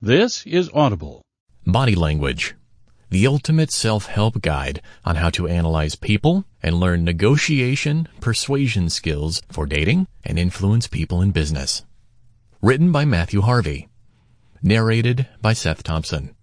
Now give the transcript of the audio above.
This is Audible. Body Language The ultimate self-help guide on how to analyze people and learn negotiation, persuasion skills for dating and influence people in business. Written by Matthew Harvey. Narrated by Seth Thompson.